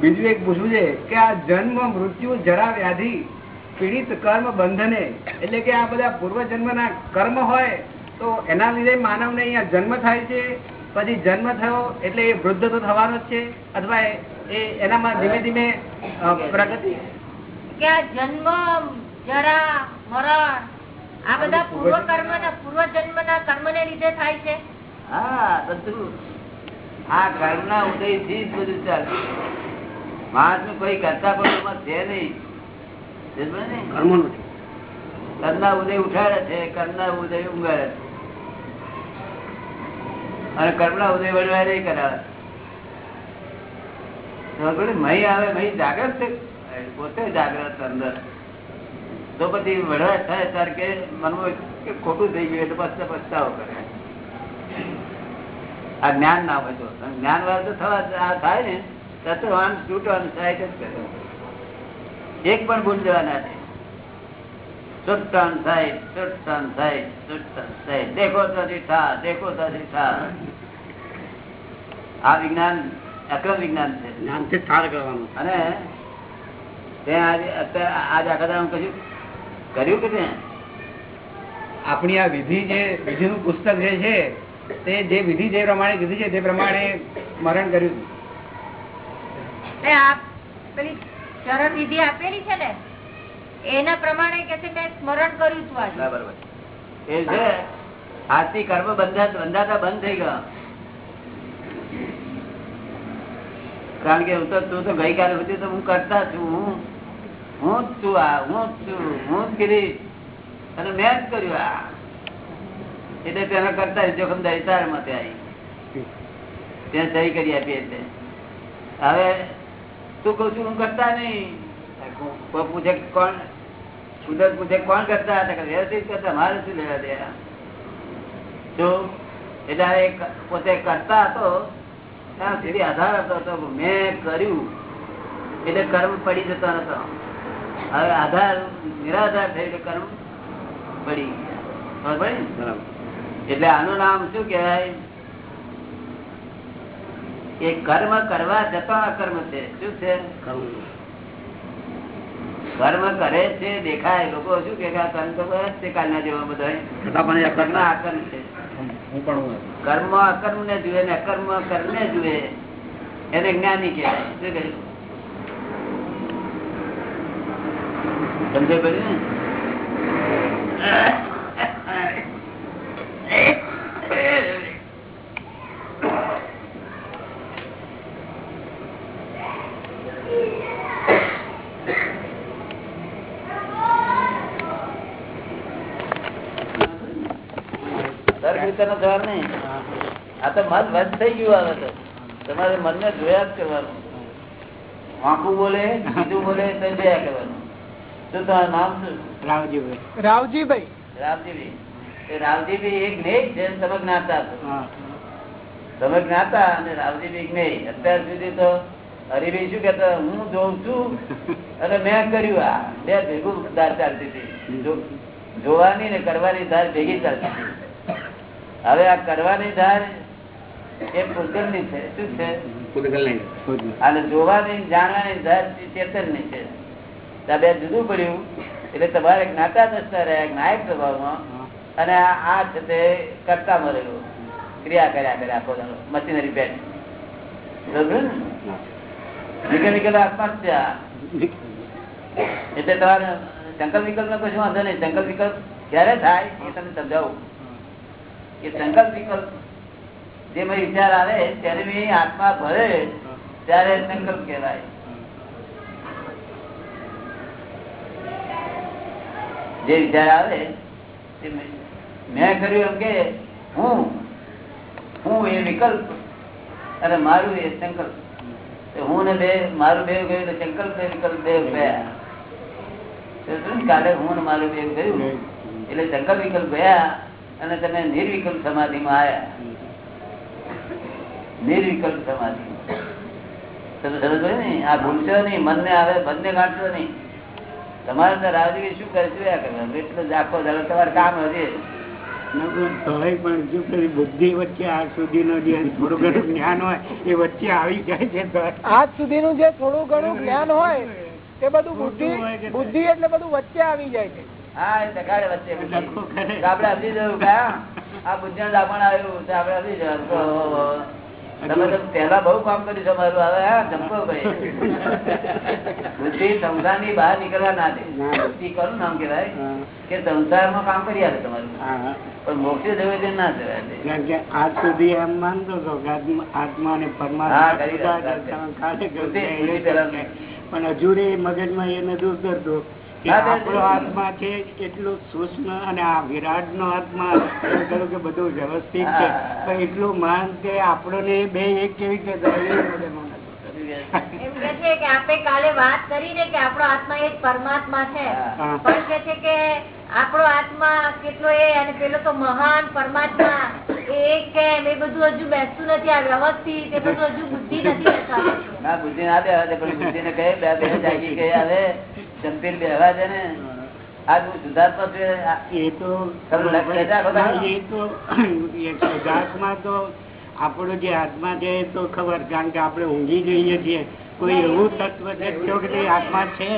બીજું એક પૂછવું છે કે આ જન્મ મૃત્યુ જરા વ્યાધિ પીડિત કર્મ બંધને એટલે કે આ બધા પૂર્વ જન્મના કર્મ હોય તો એના લીધે માનવને અહીંયા જન્મ થાય છે. પછી જન્મ થયો એટલે એ વૃદ્ધ તો થવાનો જ છે અથવા એ- એનામાં ધીમે ધીમે પ્રગતિ.
કે જન્મ જરા મરણ આ બધા પૂર્વ કર્મ પૂર્વ જન્મ ના કર્મ ને લીધે થાય છે?
હા બધું આ કર્મના ઉદયથી જ બધું ચાલતું મહાત્મા કોઈ કરતા પણ છે નહીં. સમજો ને?
કર્મનું
ઉદય ઉઠાડે છે, કરના ઉદય ઊંઘાડે છે. અને કર્મના ઉદય વડવા નહીં કરાવે? મહી આવે, મહી જાગ્રત પોતે જાગ્રત અંદર. તો પછી વડવા થાય ત્યારે કે મનમાં ખોટું થઈ ગયું એટલે પછી પસ્તાવો કરે. આ જ્ઞાન ના હોય તો. જ્ઞાન વાળા તો થવા થાય ને. તો આમ છૂટવાનું થાય જ કરે. એક પણ ભૂલ જવાના છે સુટ્ટાન થાય સુટ્ટાન થાય સુટ્ટાન થાય. દેખો તરી થા દેખો તરી થા આ વિજ્ઞાન અક્રમ વિજ્ઞાન છે.
જ્ઞાનથી જ ઠાર કરવાનું.
અને ત્યાં આજે આજ આખા કશું કર્યું? કે ત્યાં
આપણી આ વિધિ જે વિધિનું પુસ્તક જે છે તે જે વિધિ જે પ્રમાણે કીધી છે તે પ્રમાણે મરણ કર્યું
ને પેલી ચરણ વિધિ આપેલી છે ને એના પ્રમાણે કે છે મેં સ્મરણ કર્યું છું આજે.
બરાબર એ છે આજથી કર્મ બંધા બંધાતા બંધ થઈ ગયા. કારણ કે હું તો તું તો ગઈકાલે સુધી તો હું કરતા છું હું હું જ છું આ હું જ છું હું જ ગીરીશ અને મેં જ કર્યું આ. એટલે તેના કરતા જોખમદારી તાર મતે આવી. ત્યાં સહી કરી આપી એટલે. હવે તું કઉ છું હું કરતા નહીં. પૂછે કોણ? કુદરત પૂછે કોણ કરતા હતા? વ્યવસ્થિત કરતા? મારે શું લેવા દે તો એટલે પોતે કરતા હતો ત્યાં સુધી આધાર હતો તો મેં કર્યું. એટલે કર્મ પડી જતો નતો હવે આધાર નિરાધાર થયું એટલે કર્મ પડી ગયા. એટલે આનું નામ શું કહેવાય? એ કર્મ કરવા જતો અકર્મ છે. શું છે? કર્મ. કરે છે દેખાય. લોકો શું કે કર્મ તો બસ છે કાલના જેવા બધા કર્મ અકર્મ છે. કર્મ અકર્મ ને જુએ ને અકર્મ કર્મ ને જુએ એને જ્ઞાની કહેવાય. શું કહ્યું? સમજે પડ્યું ને? કીર્તનનો સવાલ નહીં. આ તો મન વધ થઈ ગયું આવે તો. તમારે મનને જોયા જ કરવાનું. વાંકું બોલે બીજું બોલે તો જોયા કરવાનું. શું તમારું નામ શું?
રાવજીભાઈ.
રાવજીભાઈ.
રાવજીભાઈ. રાવજીભાઈ એક નહીં છે તમે જ્ઞાતા છો. તમે જ્ઞાતા અને રામજીભાઈ જ્ઞેય અત્યાર સુધી તો હરિભાઈ શું કેતા હું જોઉં છું અને મેં કર્યું આ. બે ભેગું ધાર ચાલતી હતી. જોવાની ને કરવાની ધાર ભેગી ચાલતી હતી. હવે આ કરવાની ધાર એ પૂતગલની છે. શું છે? અને જોવાની જાણવાની ધાર ચેતનની છે. આ બે જુદું પડ્યું એટલે તમારે જ્ઞાતા દસતા રહ્યા નાયક સ્વભાવમાં અને આ છે તે કરતા મરેલું. ક્રિયા કર્યા કરે આખો દાડો મશીનરી પેટ બરોબર ને? મિકેનિકલ આત્મા છે આ. એટલે તમારે સંકલ્પ વિકલ્પ નો કશું વાંધો નહીં. સંકલ્પ વિકલ્પ ક્યારે થાય એ તમને સમજાવું. કે સંકલ્પ વિકલ્પ. જે વિચાર આવે ત્યારે મેં આત્મા ભરે ત્યારે સંકલ્પ કહેવાય. જે વિચાર આવે તે મેં- કર્યું એમ કે હું હું એ વિકલ્પ અને મારું એ સંકલ્પ. હું ને બે મારું બે ગયું સંકલ્પ ને વિકલ્પ બે ગયા કાલે હું ને મારું બે ગયું? એટલે સંકલ્પ વિકલ્પ ગયા. અને તમે નિર્વિકલ્પ સમાધિમાં આવ્યા નિર્વિકલ્પ સમાધિ. તમે સમજ ને? આ ભૂલશો નહીં મનને આવે મનને ગાંઠશો નહીં. તમારે તો રાવજી શું કરે એટલે આખો દાડો તમારે કામ હશે.
પણ બુદ્ધિ વચ્ચે આજ સુધી જે થોડું ઘણું જ્ઞાન હોય એ વચ્ચે આવી જાય છે
આજ સુધી નું જે થોડું ઘણું જ્ઞાન હોય તે બધું બુદ્ધિ બુદ્ધિ એટલે બધું વચ્ચે આવી જાય છે.
હા વચ્ચે જવું આ આવ્યું જવાનું. તમે તો પહેલા બહુ કામ કર્યું છે અમારું હવે હા ધમકો ભાઈ. બુદ્ધિ સંસારની બહાર નીકળવા ના દે. બુદ્ધિ કરું નામ કેવાય કે સંસારમાં કામ કરી આવે તમારું. પણ મોક્ષે જવે તે ના જવા દે
કારણ કે આજ સુધી એમ માનતો હતો કે આત્મા- અને પરમાત્મા
પેલા.
પણ હજુ રે મગજમાં એ નથી ઉતરતું આપણો આત્મા છે એટલું સૂક્ષ્મ અને આ વિરાટ નો આત્મા કહ્યું કે બધું વ્યવસ્થિત છે. પણ એટલું માન કે આપણને બે એક કેવી રીતે થાય એ મગજમાં નથી ઉતરતું.
એમ કે છે કે કાલે વાત કરી ને કે આપણો આત્મા એક પરમાત્મા છે. પણ કે છે કે આપણો આત્મા કેટલો એ અને પેલો તો મહાન પરમાત્મા એ એક કેમ એ બધું હજુ બેસતું નથી. આ વ્યવસ્થિત એ બધું હજુ બુદ્ધિ નથી
ના બુદ્ધિ ના પણ બુદ્ધિ ને કહે બે બે જાગી ગયા આવે ચંપીર બેહવા છે ને આજ હું સુધાર્થમાં છું.
એ તો
તમે લખ- લેતા ખબર?
ના, એ તો એ શુદ્ધાત્મા તો આપણો જે આત્મા છે એ તો ખબર કારણ કે આપણે ઊંઘી જઈએ છીએ. કોઈ એવું તત્વ છે કે આત્મા છે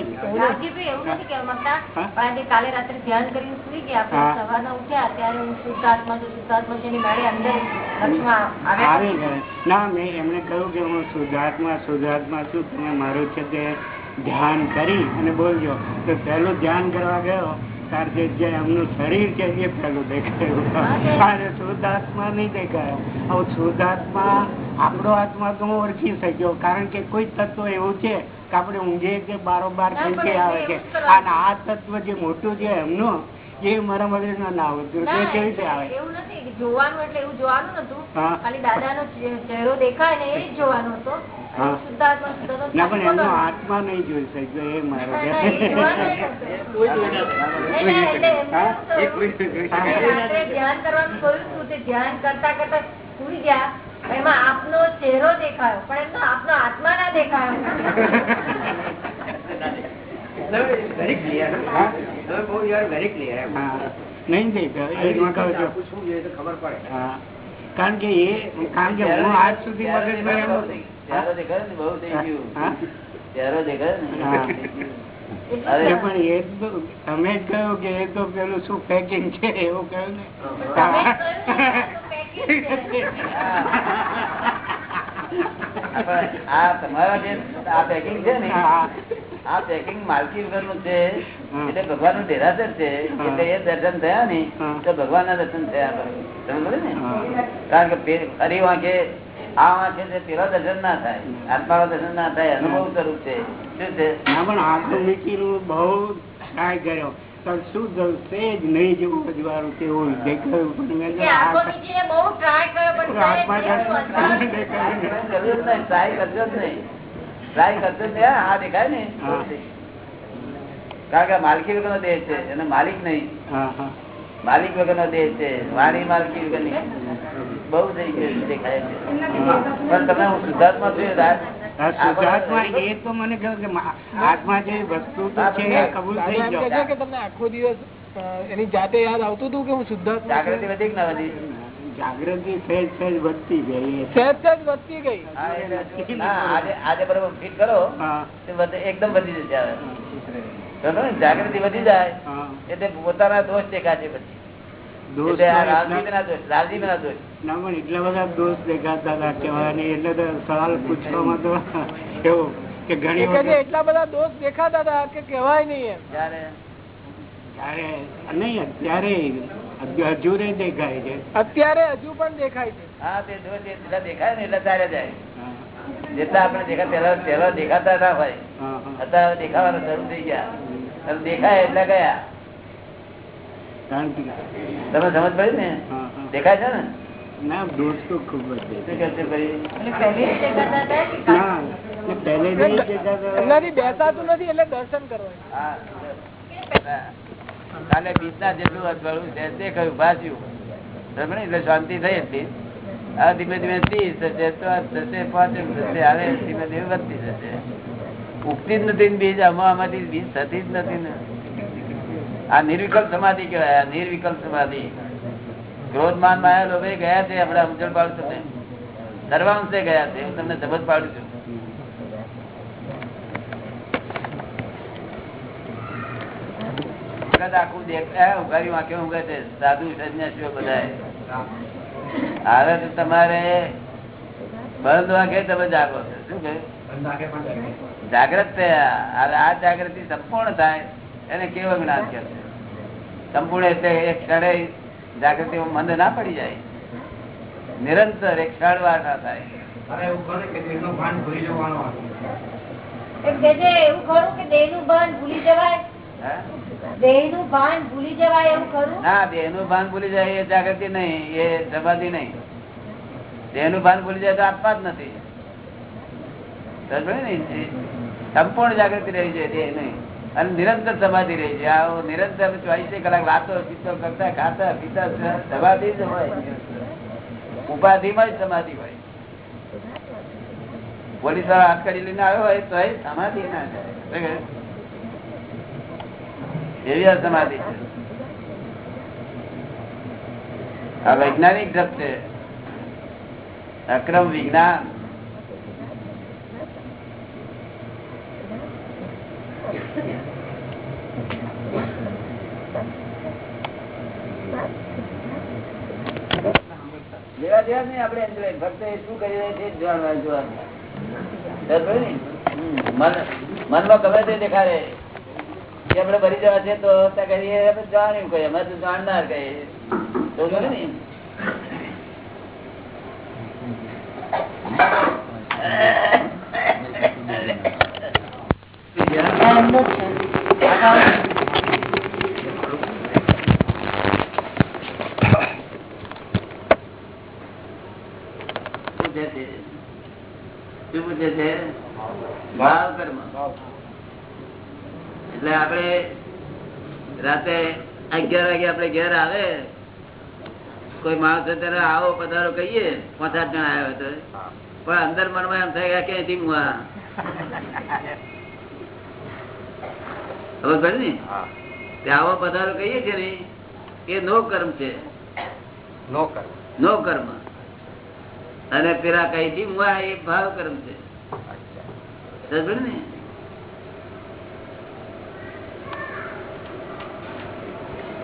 કાલે રાત્રે ધ્યાન કરીને સુઈ ગયા. સવારના ઉઠ્યા ત્યારે હું શુદ્ધાત્મા શુદ્ધાત્મા છું મારી અંદર
આવે છે. ના મેં એમને કહ્યું કે હું શુદ્ધાત્મા શુદ્ધાત્મા છું. તમે મારું છે તે ધ્યાન કરી અને બોલજો તો પહેલું ધ્યાન કરવા ગયો તાર જે એમનું શરીર છે એ પહેલું દેખાયું શુદ્ધાત્મા નહીં દેખાયો હવે શુદ્ધાત્મા આપણો આત્મા તો હું ઓળખી શક્યો કારણ કે કોઈ તત્વ એવું છે કે આપણે ઊંઘે કે બારોબાર
ના,
આવે છે. અને આ તત્વ જે મોટું છે એમનું એ મારા મગજ ના
ના,
તે કેવી રીતે આવે?
એવું નથી જોવાનું એટલે એવું જોવાનું નતું. ખાલી દાદાનો નો ચહેરો દેખાય ને એ જ જોવાનો હતો.
આત્મા નહીં જોઈ શક્યો એ મારો
ધ્યાન કરવાનું કહ્યું હતું તે ધ્યાન કરતા કરતા સુઈ ગયા. એમાં આપનો ચહેરો દેખાયો પણ એમનો આપનો આત્મા ના દેખાયો.
નહીં દેખાયો એ એમાં કહું છું.
શું જોઈએ તો ખબર પડે.
કારણ કે એ કારણ કે હું આજ સુધી પણ એ તો તમે જ કહ્યું કે એ તો પેલું શું પેકિંગ છે એવું કહ્યું ને.
આ
તમારા જે આ પેકિંગ છે ને
હા.
આ પેકિંગ માલકી વગરનું છે. એટલે ભગવાનનું દેરાસર છે એટલે એ દર્શન થયા ને તો ભગવાન ના દર્શન થયા ને? કારણ કે ફરી વાંકે આ વાંકે છે પેલા દર્શન ના થાય આત્મા દર્શન ના થાય અનુભવ સ્વરૂપ છે. શું છે?
ના પણ આ તો બહુ ટ્રાય કર્યો. પણ શું જશે જ નહીં જેવું અજવાળું તેવું દેખાયું. પણ મેં
કે આંખો નીચે બહુ ટ્રાય
જ નહીં કરજો જ નહીં. હા, આ દેખાય ને. કારણ કે માલકી વગરનો દેહ છે અને માલિક નહીં. માલિક વગર નો દેહ છે વાણી માલકી વગરની બહુ થઈ ગયું દેખાય છે. પણ તમે હું શુદ્ધાત્મા છું એ રાત
આ શુદ્ધાત્મા એ તો મને કહ્યું કે આત્મા જે વસ્તુ તો છે કબૂલ થઈ
દાદા એમ કે છે
ગયો.
કે તમને આખો દિવસ એની જાતે યાદ આવતું હતું કે હું શુદ્ધાત્મા
જાગૃતિ વધી કે ના વધી?
જાગૃતિ સહેજ સહેજ વધતી ગઈ
સહેજ સહેજ વધતી ગઈ.
આજે બરોબર ફીટ કરો. એકદમ વધી જશે. જાગૃતિ વધી જાય. એટલે પોતાના દોષ દેખાશે પછી. એટલે
બધા દોષ દેખાતા હતા કહેવાની એટલે તો સવાલ પૂછવામાં તો એવું કે ઘણી
એટલા બધા દોષ દેખાતા હતા કે કહેવાય નહીં
જયારે
ત્યારે નહીં અત્યારે હજુ- રે દેખાય છે.
અત્યારે હજુ પણ દેખાય છે.
હા તે દોષ જેટલા દેખાય ને એટલા ચાલ્યા જાય. જેટલા આપણે દેખા પેલા પેલા દેખાતા ના હોય.
હા, હા.
અત્યારે દેખાવાના શરૂ થઈ ગયા. દેખાય એટલે ગયા. તમે સમજ પડી ને. દેખાય છે ને?
ના દોષ તો ખૂબ જ
શું
દેખાય.
છે ભાઈ?
એટલે પહેલી જ દેખાતા?
ના જ
નથી એટલે દર્શન કરવા
હા. કાલે બીજના જેટલું અજવાળું છે તે કહ્યું ભાજ્યું બરાબર એટલે શાંતિ થઈ હતી. આ ધીમે ધીમે ત્રીસ થશે તો થશે પાંચમ થશે, હવે ધીમે ધીમે વધતી જશે. ઉગતી જ નથી બીજ, આમાં બીજ થતી જ નથી ને. આ નિર્વિકલ્પ સમાધિ કહેવાય, આ નિર્વિકલ્પ સમાધિ. ક્રોધ માન માયા લોભે ગયા છે આપણે સમજણ પાડું તમને સર્વાંશે ગયા છે, હું તમને સમજ પાડું છું. વખત આખું દેખાય ઉઘાડી વાંકે ઊંઘે છે. સાધુ સંન્યાસીઓ બધા હવે તો તમારે બંધ વાંકે તમે જાગો છો. શું કહ્યું? જાગ્રત થયા આ જાગૃતિ સંપૂર્ણ થાય. એને કેવું જ્ઞાન કે સંપૂર્ણ એટલે એક ક્ષણે જાગૃતિ મંદ ના પડી જાય. નિરંતર એક ક્ષણ વાર ના થાય.
એવું કરે કે તેનું ભાન ભૂલી જવાનું
એવું કે દેહનું ભાન ભૂલી જવાય? દેહનું ભાન ભૂલી જવાય એવું ખરું?
ના દેહનું ભાન ભૂલી જાય એ જાગૃતિ નહીં એ સમાધિ નહીં. દેહનું ભાન ભૂલી જાય તો આપવા જ નથી. સંપૂર્ણ જાગૃતિ રહી છે દેહ નહીં. અને નિરંતર સમાધિ રહી છે આ નિરંતર ચોવીસે કલાક વાતો ચિત્તો કરતા ખાતા પીતા સમાધિ જ હોય. ઉપાધિમાં જ સમાધિ હોય. પોલીસવાળા હાથ કરી લઈને આવ્યો હોય તો સમાધિ ના જાય એવી અસમાધિ છે. આ વૈજ્ઞાનિક જપ છે. અક્રમ વિજ્ઞાન. લેવા દેવા નહીં, આપણે ફક્ત એ શું કરી રહ્યા છે જોવાનું જોવાનું. મનમાં ગમે તે દેખાડે. કે આપણે ભરી જવા છે તો જાણ્યું કહીએ અમે તો જાણનાર કહીએ તો ખરું ને પૂછે છે શું પૂછે છે ભાવ કર્મ એટલે આપણે રાતે અગિયાર વાગે આપડે ઘેર આવે. કોઈ માણસ ત્યારે આવો પધારો કહીએ. પાંચ આઠ જણા આવ્યો તો. પણ અંદર મનમાં એમ થાય કે ક્યાંથી હું આ? ખબર પડી ને? તે આવો પધારો કહીએ છે ને એ નો કર્મ છે.
નો કર
નો કર્મ. અને પેલા કઈ થી હું આ એ ભાવ કર્મ છે. સમજ ને?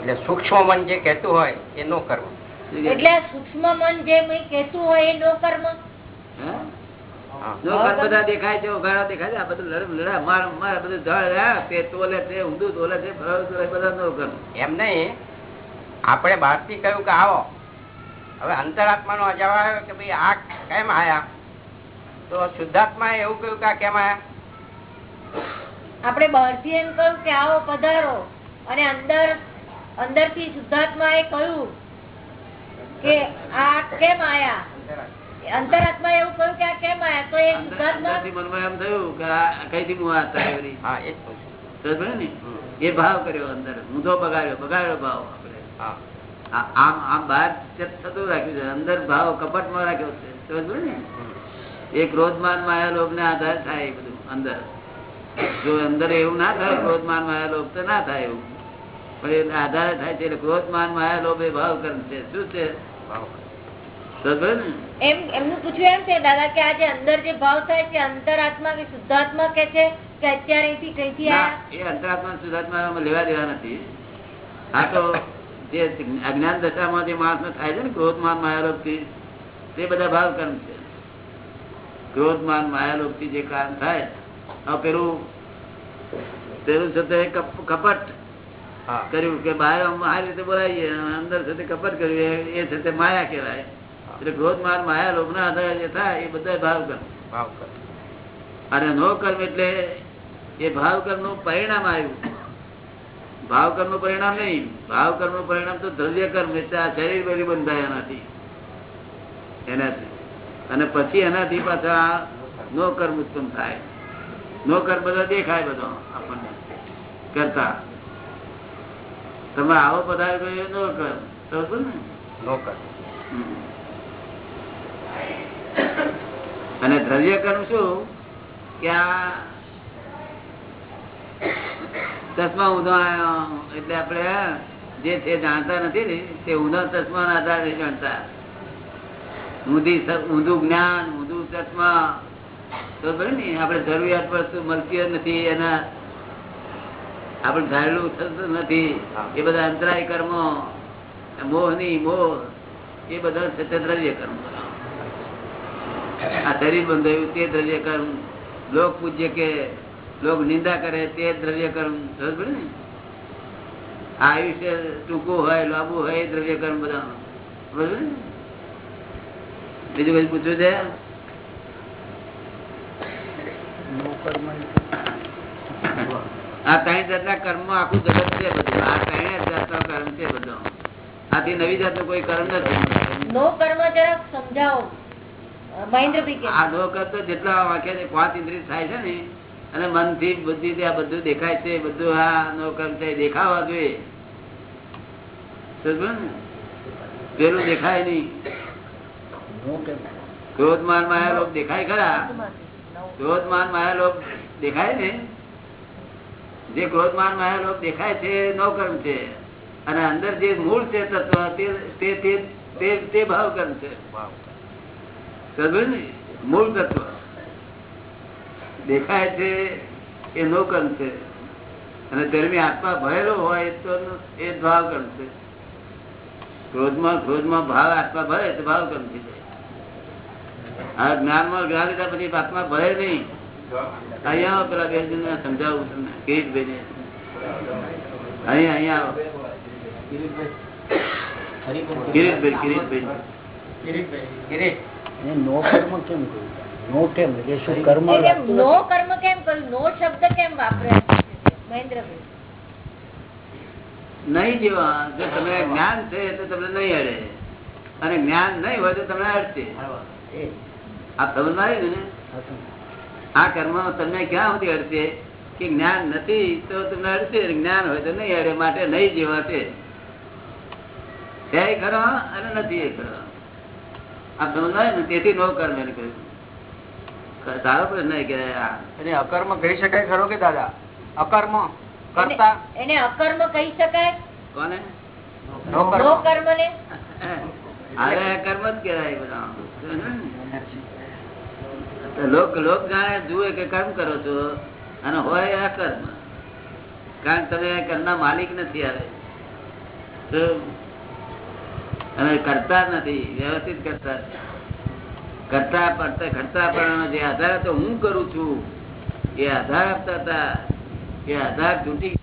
એટલે સૂક્ષ્મ મન જે કહેતું હોય એ નો
કર્મ. કે?
એટલે સૂક્ષ્મ મન જે કહેતું હોય એ નો કર્મ?
બધા દેખાય છે ઉઘાડા દેખાય છે આ બધું લડ લડા માર માર બધું જળ આ તે તોલે છે ઊંધું તોલે છે ફરાવ તોલે બધા નો કર્મ.
એમ નહીં. આપણે બહારથી કહ્યું કે આવો. હવે અંતરાત્મા નો અજાવ આવ્યો કે ભાઈ આ કેમ આયા? તો શુદ્ધાત્મા એવું કહ્યું કે આ કેમ આયા?
આપણે બહારથી એમ કહ્યું કે આવો પધારો. અને અંદર અંદરથી શુદ્ધાત્મા એ કહ્યું કે આ કેમ આયા? અંતરાત્મા એવું કહ્યું કે આ કેમ આયા? તો એ
અંદર-
શુદ્ધાત્મા
મનમાં એમ થયું કે આ કઈથી હું આ થાય
હા એ જ પૂછ્યું
સમજ પડી ને? એ ભાવ કર્યો અંદર. ઊંધો બગાડ્યો બગાડ્યો ભાવ આપણે. આમ આમ બહાર થતું રાખ્યું છે. અંદર ભાવ કપટમાં રાખ્યો છે. સમજ ને? એ ક્રોધમાન માયા લોભ ને આધાર થાય બધું અંદર. જો અંદર એવું ના થાય ક્રોધમાન માયા લોભ તો ના થાય એવું. પણ એ આધારે થાય છે એટલે ક્રોધમાન માયા લોભ એ ભાવ કર્મ છે. શું છે?
ભાવ.
સમજ પડી
એમ એમનું પૂછ્યું એમ છે દાદા કે આ અંદર જે ભાવ થાય છે અંતરાત્મા કે શુદ્ધાત્મા કે છે કે અત્યારે કઈથી
એ અંતરાત્મા શુદ્ધાત્મા લેવા દેવા નથી. આ તો જે અજ્ઞાન દશામાં જે માણસ થાય છે ને ક્રોધમાન માયાલોભથી તે બધા ભાવ કર્મ છે. ક્રોધમાન માયાલોભથી જે કામ થાય પેલું પેલું છે કપટ. કર્યું કે બહાર આ રીતે બોલાવીએ અંદર સાથે કપટ કર્યું એ- સાથે માયા કહેવાય. એટલે ક્રોધમાન માયાલોભ ના આધારે જે થાય એ બધા ભાવ કર્મ
ભાવ કર્મ
અને નો કર્મ એટલે એ ભાવ કર્મનું પરિણામ આવ્યું. ભાવ કર્મનું પરિણામ નહીં. ભાવ કર્મનું પરિણામ તો દ્રવ્ય કર્મ એટલે આ શરીર બધી બંધાય એનાથી. એનાથી. અને પછી એનાથી પાછા નો કર્મ ઉત્પન્ન થાય. નો કર્મ બધા દેખાય બધો આપણને. કરતા. તમે આવો પધાર સમજો ને
નો?
અને દ્રવ્ય કર્મ શું? કે આ ચશ્મા ઊંધો એટલે આપણે જે છે જાણતા નથી ને તે ઊંધો ચશ્મા ના આધારે જાણતા. ઊંધી ઊંધું જ્ઞાન ઊંધું ચશ્મા. તો બરાબર ને આપણે જરૂરિયાત વસ્તુ મળતી નથી એના આપણે ધારેલું થતું નથી. એ બધા અંતરાય કર્મો મોહની મોહ, એ બધા તે દ્રવ્ય કર્મ. આ શરીર બંધાયું તે દ્રવ્ય કર્મ. લોક પૂજ્ય કે લોક નિંદા કરે, તે દ્રવ્ય કર્મ. સમજ ને? આયુષ્ય ટૂંકું હોય, લાંબુ હોય, એ દ્રવ્ય કર્મ બધા. બરોબર ને? બીજું કઈ પૂછવું છે? આ ત્રણ જાતના કર્મ આખું જગત છે બધું. આ ત્રણ જાતનો કર્મ છે બધો. આથી નવી જાતનો કોઈ કર્મ નથી.
નો કર્મ જરાક સમજાવો.
આ નો કર્મ જેટલા વાક્ય છે પાંચ ઇન્દ્રિય થાય છે ને અને મનથી આ બધું દેખાય છે બધું આ નો કર્મ છે દેખાવા જોઈએ. પેલું દેખાય નહીં. ક્રોધમાન માયા લોભ દેખાય ખરા? ક્રોધમાન માયા લોભ દેખાય ને? જે ક્રોધમાન માયા લોભ દેખાય છે, નવકર્મ છે. અને અંદર જે મૂળ છે તત્વ, તે- ભાવ કર્મ છે. મૂળ તત્વ. દેખાય છે એ નો કર્મ છે. અને ધર્મી આત્મા ભરેલો હોય તો એ ભાવ કર્મ છે. ક્રોધમાં ક્રોધમાં ભાવ, આત્મા ભરે તો ભાવ કર્મ થઈ જાય. આ જ્ઞાનમાં જ્ઞાન લીધા પછી આત્મા ભરે નહીં. અહીંયા આવો પેલા બેન સમજાવું તમને કિરીટભાઈ અહીંયા અહીંયા આવો. કિરીટભાઈ કિરીટભાઈ.
નો કર્મ કેમ કહ્યું નો કેમ? એટલે શું કર્મ
નો કર્મ કેમ કર્યું? નો શબ્દ કેમ વાપરે? મહેન્દ્રભાઈ.
નહીં જેવા જો તમને જ્ઞાન છે તો તમને નહીં અડે. અને જ્ઞાન નહીં હોય તો તમને અડશે. આ સમજ આવી ને? આ કર્મ તમને ક્યાં સુધી અડશે કે જ્ઞાન નથી તો તમને અડશે જ્ઞાન હોય તો નહીં અડે માટે નહીં જીવાશે છે. ખરો અને નથી એ ખરો. આ સમજ આવી ને તેથી નો કર્મ એને કહ્યું સારો પ્રશ્ન કે
અકર્મ કહી શકાય ખરો કે દાદા? અકર્મ કરતા
એને અકર્મ કહી શકાય?
કોને?
નો કર્મ.
અરે કર્મ જ કહેવાય બધા. લોક જાણે જુએ કે કર્મ કરો છો? અને હોય આ કર્મ. કારણ તમે કર્મના માલિક નથી આવે અને કરતા નથી, વ્યવસ્થિત કરતા. કરતા પડતા, કરતા પડવાનો જે આધાર હતો, હું કરું છું, એ આધાર આપતા હતા. એ આધાર તૂટી